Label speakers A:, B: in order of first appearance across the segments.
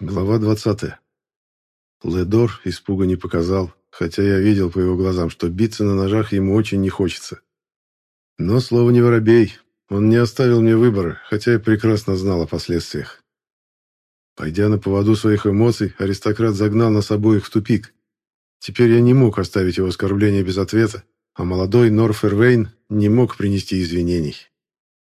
A: Глава 20. Ледор испуга не показал, хотя я видел по его глазам, что биться на ножах ему очень не хочется. Но слово не воробей, он не оставил мне выбора, хотя я прекрасно знал о последствиях. Пойдя на поводу своих эмоций, аристократ загнал нас обоих в тупик. Теперь я не мог оставить его оскорбление без ответа, а молодой Норфервейн не мог принести извинений.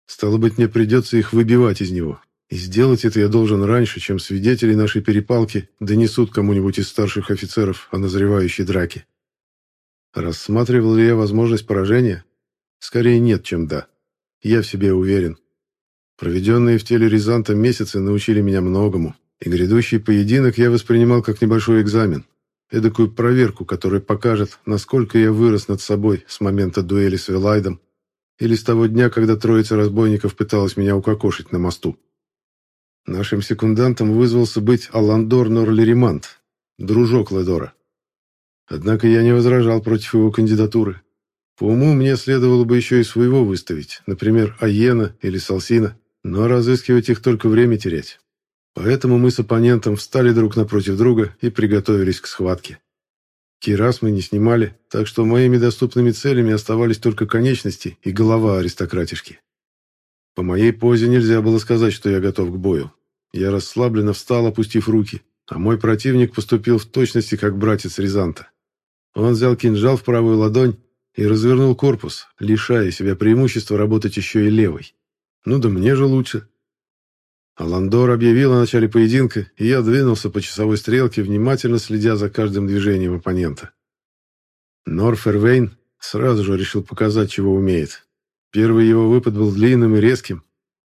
A: Стало быть, мне придется их выбивать из него, и сделать это я должен раньше, чем свидетели нашей перепалки донесут кому-нибудь из старших офицеров о назревающей драке. Рассматривал ли я возможность поражения? Скорее нет, чем да. Я в себе уверен. Проведенные в теле Рязанта месяцы научили меня многому, и грядущий поединок я воспринимал как небольшой экзамен, эдакую проверку, которая покажет, насколько я вырос над собой с момента дуэли с Вилайдом или с того дня, когда троица разбойников пыталась меня укокошить на мосту. Нашим секундантом вызвался быть Аландор Норлеримант, дружок Ледора. Однако я не возражал против его кандидатуры. По уму мне следовало бы еще и своего выставить, например, Аена или Салсина, но разыскивать их только время терять. Поэтому мы с оппонентом встали друг напротив друга и приготовились к схватке. Кирас мы не снимали, так что моими доступными целями оставались только конечности и голова аристократишки. По моей позе нельзя было сказать, что я готов к бою. Я расслабленно встал, опустив руки, а мой противник поступил в точности, как братец Рязанта. Он взял кинжал в правую ладонь и развернул корпус, лишая себя преимущества работать еще и левой. Ну да мне же лучше. Аландор объявил о начале поединка, и я двинулся по часовой стрелке, внимательно следя за каждым движением оппонента. Норфервейн сразу же решил показать, чего умеет. Первый его выпад был длинным и резким,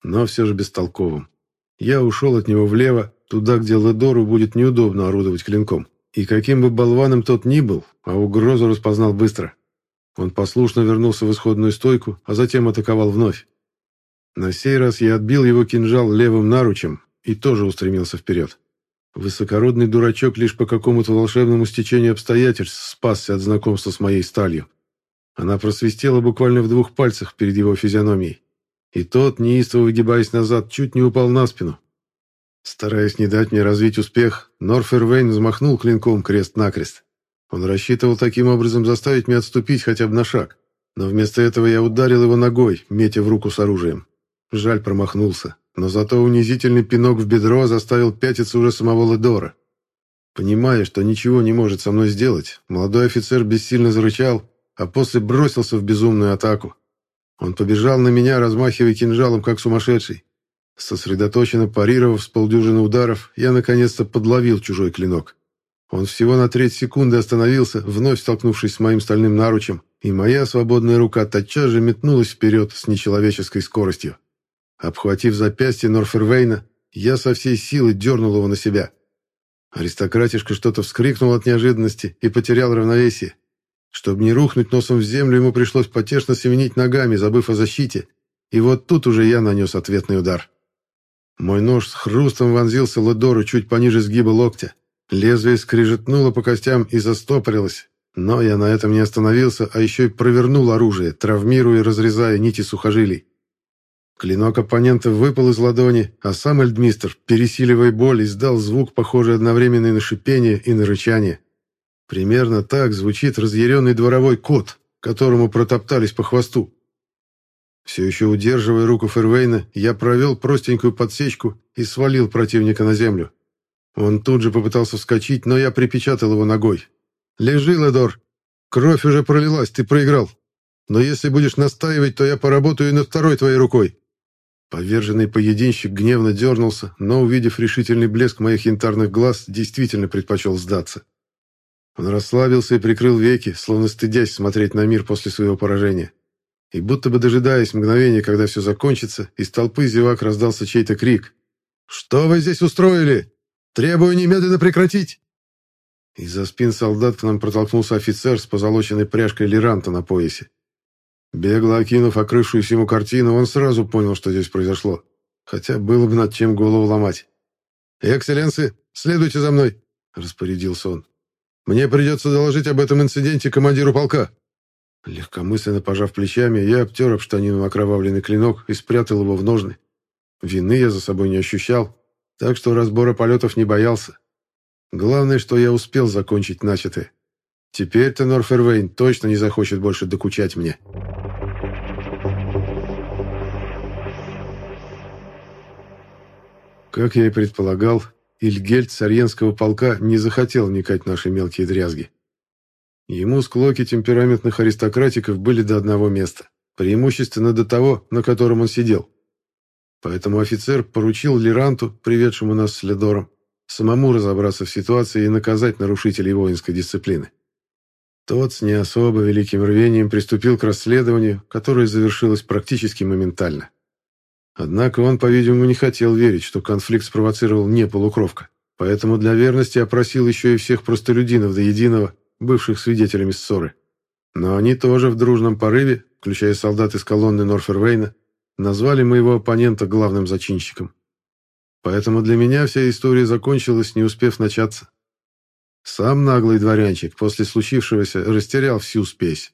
A: но все же бестолковым. Я ушел от него влево, туда, где Ледору будет неудобно орудовать клинком. И каким бы болваном тот ни был, а угрозу распознал быстро. Он послушно вернулся в исходную стойку, а затем атаковал вновь. На сей раз я отбил его кинжал левым наручем и тоже устремился вперед. Высокородный дурачок лишь по какому-то волшебному стечению обстоятельств спасся от знакомства с моей сталью. Она просвистела буквально в двух пальцах перед его физиономией и тот, неистово выгибаясь назад, чуть не упал на спину. Стараясь не дать мне развить успех, Норфервейн взмахнул клинком крест-накрест. Он рассчитывал таким образом заставить меня отступить хотя бы на шаг, но вместо этого я ударил его ногой, метя в руку с оружием. Жаль, промахнулся, но зато унизительный пинок в бедро заставил пятиться уже самого Ледора. Понимая, что ничего не может со мной сделать, молодой офицер бессильно зарычал, а после бросился в безумную атаку. Он побежал на меня, размахивая кинжалом, как сумасшедший. Сосредоточенно парировав с полдюжины ударов, я наконец-то подловил чужой клинок. Он всего на треть секунды остановился, вновь столкнувшись с моим стальным наручем, и моя свободная рука тотчас же метнулась вперед с нечеловеческой скоростью. Обхватив запястье Норфервейна, я со всей силы дернул его на себя. Аристократишка что-то вскрикнул от неожиданности и потерял равновесие. Чтобы не рухнуть носом в землю, ему пришлось потешно семенить ногами, забыв о защите. И вот тут уже я нанес ответный удар. Мой нож с хрустом вонзился Ладору чуть пониже сгиба локтя. Лезвие скрижетнуло по костям и застопорилось. Но я на этом не остановился, а еще и провернул оружие, травмируя и разрезая нити сухожилий. Клинок оппонента выпал из ладони, а сам Эльдмистер, пересиливая боль, издал звук, похожий одновременно и на шипение, и на рычание. Примерно так звучит разъяренный дворовой кот, которому протоптались по хвосту. Все еще удерживая руку Фервейна, я провел простенькую подсечку и свалил противника на землю. Он тут же попытался вскочить, но я припечатал его ногой. «Лежи, Ледор! Кровь уже пролилась, ты проиграл. Но если будешь настаивать, то я поработаю и над второй твоей рукой». Поверженный поединщик гневно дернулся, но, увидев решительный блеск моих янтарных глаз, действительно предпочел сдаться. Он расслабился и прикрыл веки, словно стыдясь смотреть на мир после своего поражения. И будто бы дожидаясь мгновения, когда все закончится, из толпы зевак раздался чей-то крик. «Что вы здесь устроили? Требую немедленно прекратить!» Из-за спин солдат к нам протолкнулся офицер с позолоченной пряжкой лиранта на поясе. Бегло окинув окрывшуюся ему картину, он сразу понял, что здесь произошло. Хотя было бы над чем голову ломать. «Экселленсы, следуйте за мной!» — распорядился он. Мне придется доложить об этом инциденте командиру полка». Легкомысленно пожав плечами, я обтер об штанину окровавленный клинок и спрятал его в ножны. Вины я за собой не ощущал. так что разбора полетов не боялся. Главное, что я успел закончить начатое. Теперь-то Норфервейн точно не захочет больше докучать мне. Как я и предполагал, Ильгельд Сарьенского полка не захотел вникать наши мелкие дрязги. Ему склоки темпераментных аристократиков были до одного места, преимущественно до того, на котором он сидел. Поэтому офицер поручил Лиранту, приведшему нас с Ледором, самому разобраться в ситуации и наказать нарушителей воинской дисциплины. Тот с не особо великим рвением приступил к расследованию, которое завершилось практически моментально. Однако он, по-видимому, не хотел верить, что конфликт спровоцировал не полукровка, поэтому для верности опросил еще и всех простолюдинов до единого, бывших свидетелями ссоры. Но они тоже в дружном порыве, включая солдат из колонны Норфервейна, назвали моего оппонента главным зачинщиком. Поэтому для меня вся история закончилась, не успев начаться. Сам наглый дворянчик после случившегося растерял всю спесь.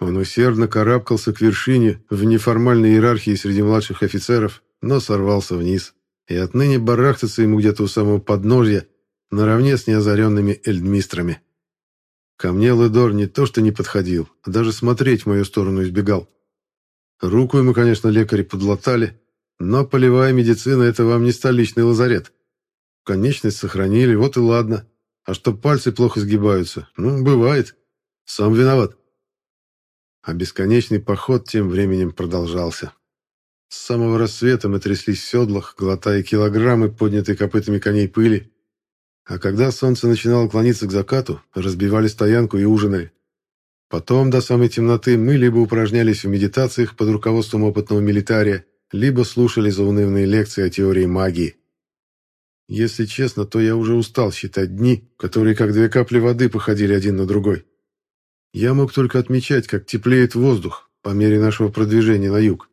A: Он усердно карабкался к вершине в неформальной иерархии среди младших офицеров, но сорвался вниз. И отныне барахтаться ему где-то у самого подножья, наравне с неозаренными эльдмистрами. Ко мне Ледор не то что не подходил, а даже смотреть в мою сторону избегал. Руку ему, конечно, лекари подлатали, но полевая медицина – это вам не столичный лазарет. Конечность сохранили, вот и ладно. А что пальцы плохо сгибаются? Ну, бывает. Сам виноват. А бесконечный поход тем временем продолжался. С самого рассвета мы тряслись в седлах, глотая килограммы, поднятой копытами коней пыли, а когда солнце начинало клониться к закату, разбивали стоянку и ужинали. Потом, до самой темноты, мы либо упражнялись в медитациях под руководством опытного милитария, либо слушали заунывные лекции о теории магии. Если честно, то я уже устал считать дни, которые как две капли воды походили один на другой. Я мог только отмечать, как теплеет воздух по мере нашего продвижения на юг.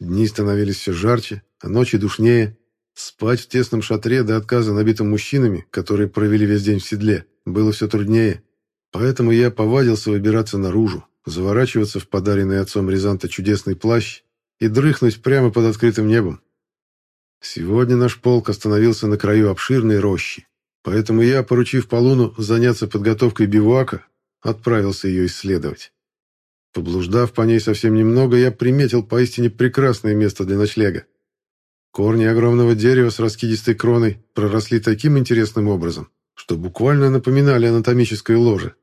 A: Дни становились все жарче, а ночи душнее, Спать в тесном шатре до отказа набитым мужчинами, которые провели весь день в седле, было все труднее. Поэтому я повадился выбираться наружу, заворачиваться в подаренный отцом Рязанта чудесный плащ и дрыхнуть прямо под открытым небом. Сегодня наш полк остановился на краю обширной рощи, поэтому я, поручив Полуну заняться подготовкой бивуака, отправился ее исследовать. Поблуждав по ней совсем немного, я приметил поистине прекрасное место для ночлега. Корни огромного дерева с раскидистой кроной проросли таким интересным образом, что буквально напоминали анатомическое ложе.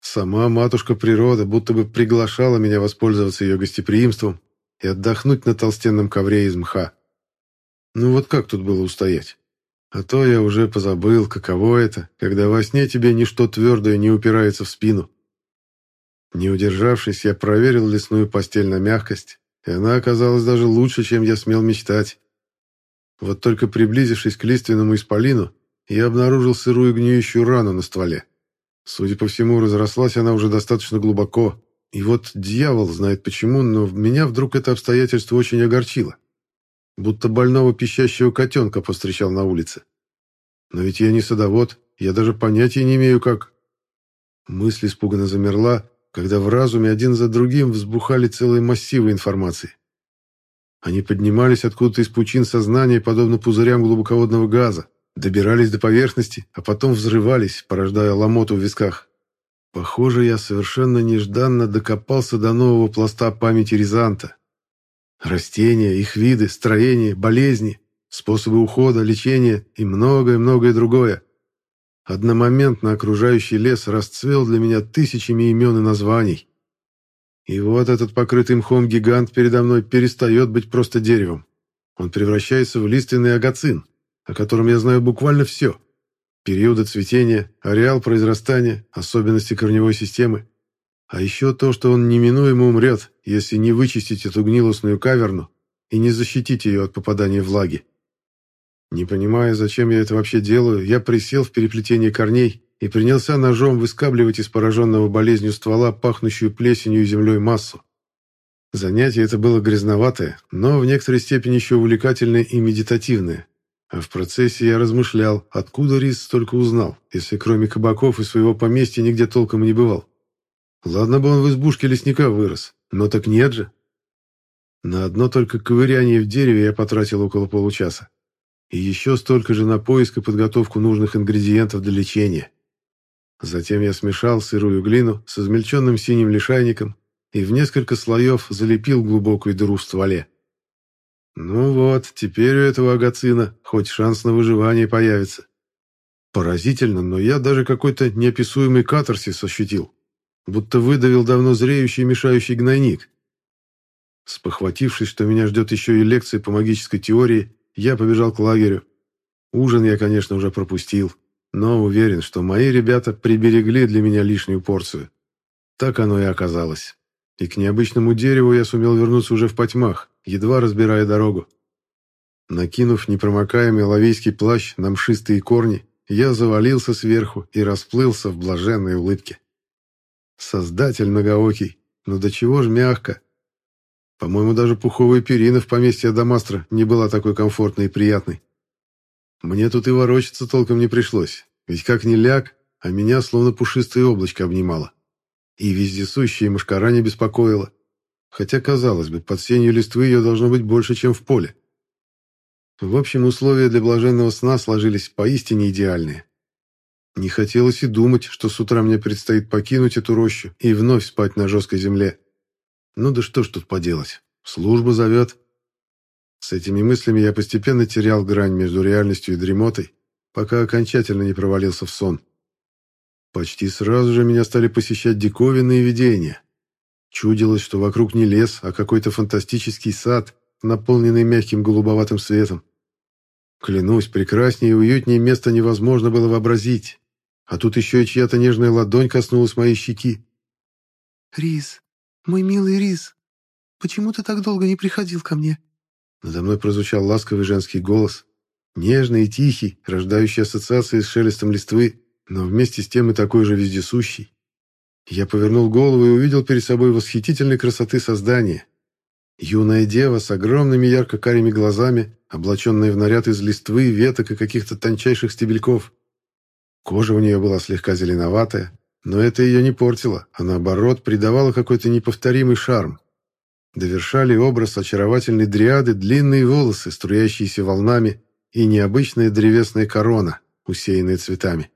A: Сама матушка природа будто бы приглашала меня воспользоваться ее гостеприимством и отдохнуть на толстенном ковре из мха. Ну вот как тут было устоять? А то я уже позабыл, каково это, когда во сне тебе ничто твердое не упирается в спину. Не удержавшись, я проверил лесную постель на мягкость, и она оказалась даже лучше, чем я смел мечтать. Вот только приблизившись к лиственному исполину, я обнаружил сырую гниющую рану на стволе. Судя по всему, разрослась она уже достаточно глубоко. И вот дьявол знает почему, но меня вдруг это обстоятельство очень огорчило. Будто больного пищащего котенка повстречал на улице. Но ведь я не садовод, я даже понятия не имею, как... Мысль испуганно замерла, когда в разуме один за другим взбухали целые массивы информации. Они поднимались откуда-то из пучин сознания, подобно пузырям глубоководного газа, добирались до поверхности, а потом взрывались, порождая ломоту в висках. Похоже, я совершенно нежданно докопался до нового пласта памяти Рязанта. Растения, их виды, строение, болезни, способы ухода, лечения и многое-многое другое. Одномоментно окружающий лес расцвел для меня тысячами имен и названий. И вот этот покрытый мхом гигант передо мной перестает быть просто деревом. Он превращается в лиственный агацин, о котором я знаю буквально все. Периоды цветения, ареал произрастания, особенности корневой системы. А еще то, что он неминуемо умрет, если не вычистить эту гнилостную каверну и не защитить ее от попадания влаги. Не понимая, зачем я это вообще делаю, я присел в переплетении корней и принялся ножом выскабливать из пораженного болезнью ствола пахнущую плесенью и землей массу. Занятие это было грязноватое, но в некоторой степени еще увлекательное и медитативное. А в процессе я размышлял, откуда Рис столько узнал, если кроме кабаков и своего поместья нигде толком не бывал. Ладно бы он в избушке лесника вырос, но так нет же. На одно только ковыряние в дереве я потратил около получаса. и еще столько же на поиск и подготовку нужных ингредиентов для лечения. Затем я смешал сырую глину с измельченным синим лишайником и в несколько слоев залепил глубокую дыру в стволе. Ну вот, теперь у этого агацина хоть шанс на выживание появится. Поразительно, но я даже какой-то неописуемый катарсис ощутил, будто выдавил давно зреющий мешающий гнойник. Спохватившись, что меня ждет еще и лекция по магической теории, я побежал к лагерю. Ужин я, конечно, уже пропустил, но уверен, что мои ребята приберегли для меня лишнюю порцию. Так оно и оказалось. И к необычному дереву я сумел вернуться уже в потьмах, едва разбирая дорогу. Накинув непромокаемый лавейский плащ на мшистые корни, я завалился сверху и расплылся в блаженной улыбке. Создатель многоокий, но до чего ж мягко. По-моему, даже пуховая перина в поместье Адамастра не была такой комфортной и приятной. Мне тут и ворочаться толком не пришлось, ведь как ни ляг, а меня словно пушистое облачко обнимало. И вездесущая мушкара не беспокоила. Хотя, казалось бы, под сенью листвы ее должно быть больше, чем в поле. В общем, условия для блаженного сна сложились поистине идеальные. Не хотелось и думать, что с утра мне предстоит покинуть эту рощу и вновь спать на жесткой земле. Ну да что ж тут поделать, служба зовет. С этими мыслями я постепенно терял грань между реальностью и дремотой, пока окончательно не провалился в сон. Почти сразу же меня стали посещать диковинные видения. Чудилось, что вокруг не лес, а какой-то фантастический сад, наполненный мягким голубоватым светом. Клянусь, прекраснее и уютнее места невозможно было вообразить. А тут еще и чья-то нежная ладонь коснулась моей щеки.
B: «Рис, мой милый Рис, почему ты так долго не приходил ко мне?»
A: Надо мной прозвучал ласковый женский голос, нежный и тихий, рождающий ассоциации с шелестом листвы, но вместе с тем и такой же вездесущий. Я повернул голову и увидел перед собой восхитительной красоты создание. Юная дева с огромными ярко-карими глазами, облаченная в наряд из листвы, веток и каких-то тончайших стебельков. Кожа у нее была слегка зеленоватая, но это ее не портило, а наоборот придавало какой-то неповторимый шарм. Довершали образ очаровательной дриады длинные волосы, струящиеся волнами, и необычная древесная корона, усеянная цветами.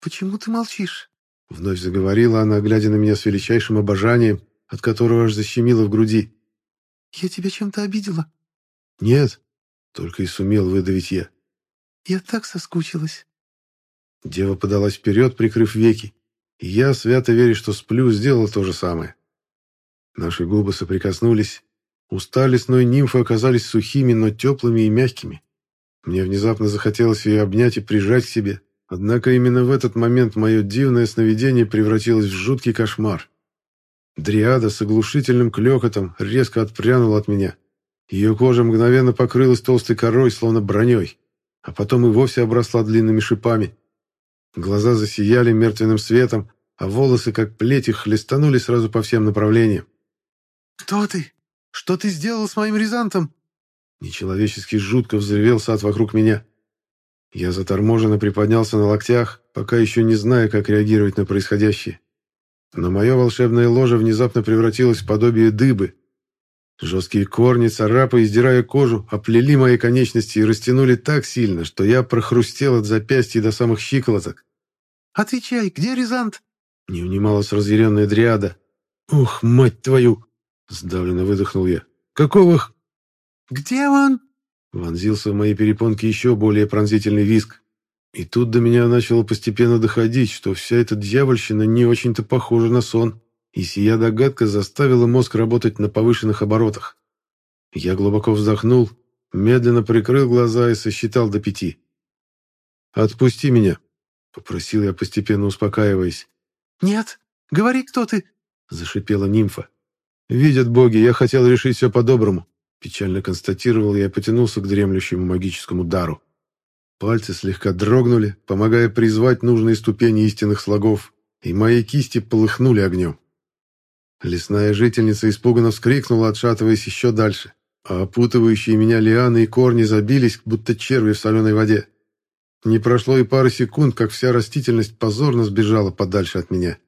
B: «Почему ты молчишь?»
A: — вновь заговорила она, глядя на меня с величайшим обожанием, от которого аж защемило в груди.
B: «Я тебя чем-то обидела?»
A: «Нет», — только и сумел выдавить я.
B: «Я так соскучилась».
A: Дева подалась вперед, прикрыв веки, и я, свято веря, что сплю, сделал то же самое. Наши губы соприкоснулись. Уста лесной нимфы оказались сухими, но теплыми и мягкими. Мне внезапно захотелось ее обнять и прижать к себе. Однако именно в этот момент мое дивное сновидение превратилось в жуткий кошмар. Дриада с оглушительным клёкотом резко отпрянула от меня. Ее кожа мгновенно покрылась толстой корой, словно броней, а потом и вовсе обросла длинными шипами. Глаза засияли мертвенным светом, а волосы, как плети, хлестанули сразу по всем направлениям.
B: «Кто ты? Что ты сделал с моим Рязантом?»
A: Нечеловечески жутко взревел сад вокруг меня. Я заторможенно приподнялся на локтях, пока еще не зная, как реагировать на происходящее. Но мое волшебное ложе внезапно превратилось в подобие дыбы. Жесткие корни, царапая, издирая кожу, оплели мои конечности и растянули так сильно, что я прохрустел от запястья до самых щиколоток.
B: «Отвечай, где Рязант?»
A: Не унималась разъяренная дриада. «Ух, мать твою!» Сдавленно выдохнул я. «Какого х...»
B: «Где он?»
A: Вонзился в мои перепонки еще более пронзительный виск. И тут до меня начало постепенно доходить, что вся эта дьявольщина не очень-то похожа на сон, и сия догадка заставила мозг работать на повышенных оборотах. Я глубоко вздохнул, медленно прикрыл глаза и сосчитал до пяти. «Отпусти меня», — попросил я, постепенно успокаиваясь.
B: «Нет, говори, кто ты», —
A: зашипела нимфа. «Видят боги, я хотел решить все по-доброму», — печально констатировал я и потянулся к дремлющему магическому дару. Пальцы слегка дрогнули, помогая призвать нужные ступени истинных слогов, и мои кисти полыхнули огнем. Лесная жительница испуганно вскрикнула, отшатываясь еще дальше, а опутывающие меня лианы и корни забились, будто черви в соленой воде. Не прошло и пары секунд, как вся растительность позорно сбежала подальше от меня.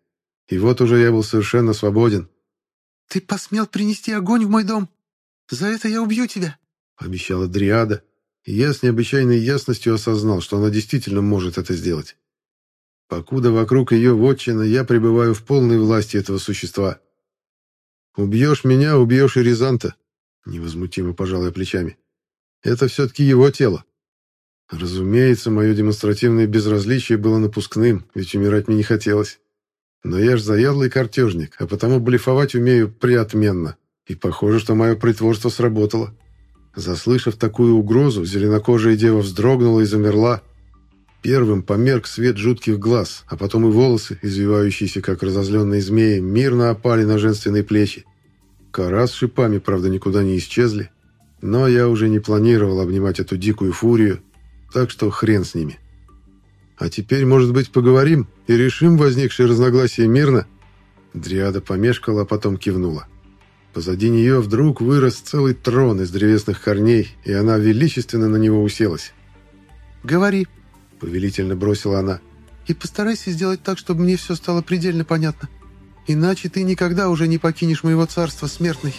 A: И вот уже я был совершенно свободен.
B: «Ты посмел принести огонь в мой дом? За это я убью тебя!»
A: — пообещала Дриада, И я с необычайной ясностью осознал, что она действительно может это сделать. Покуда вокруг ее вотчина, я пребываю в полной власти этого существа. «Убьешь меня, убьешь и Рязанта», — невозмутимо пожалуй плечами. «Это все-таки его тело». Разумеется, мое демонстративное безразличие было напускным, ведь умирать мне не хотелось. Но я ж заядлый картежник, а потому блефовать умею приотменно. И похоже, что мое притворство сработало. Заслышав такую угрозу, зеленокожая дева вздрогнула и замерла. Первым померк свет жутких глаз, а потом и волосы, извивающиеся, как разозленные змеи, мирно опали на женственные плечи. Кора с шипами, правда, никуда не исчезли. Но я уже не планировал обнимать эту дикую фурию, так что хрен с ними. А теперь, может быть, поговорим и решим возникшие разногласия мирно?» Дриада помешкала, а потом кивнула. Позади нее вдруг вырос целый трон из древесных корней, и она величественно на него уселась.
B: «Говори», —
A: повелительно бросила она.
B: «И постарайся сделать так, чтобы мне все стало предельно понятно. Иначе ты никогда уже не покинешь моего царства, смертный».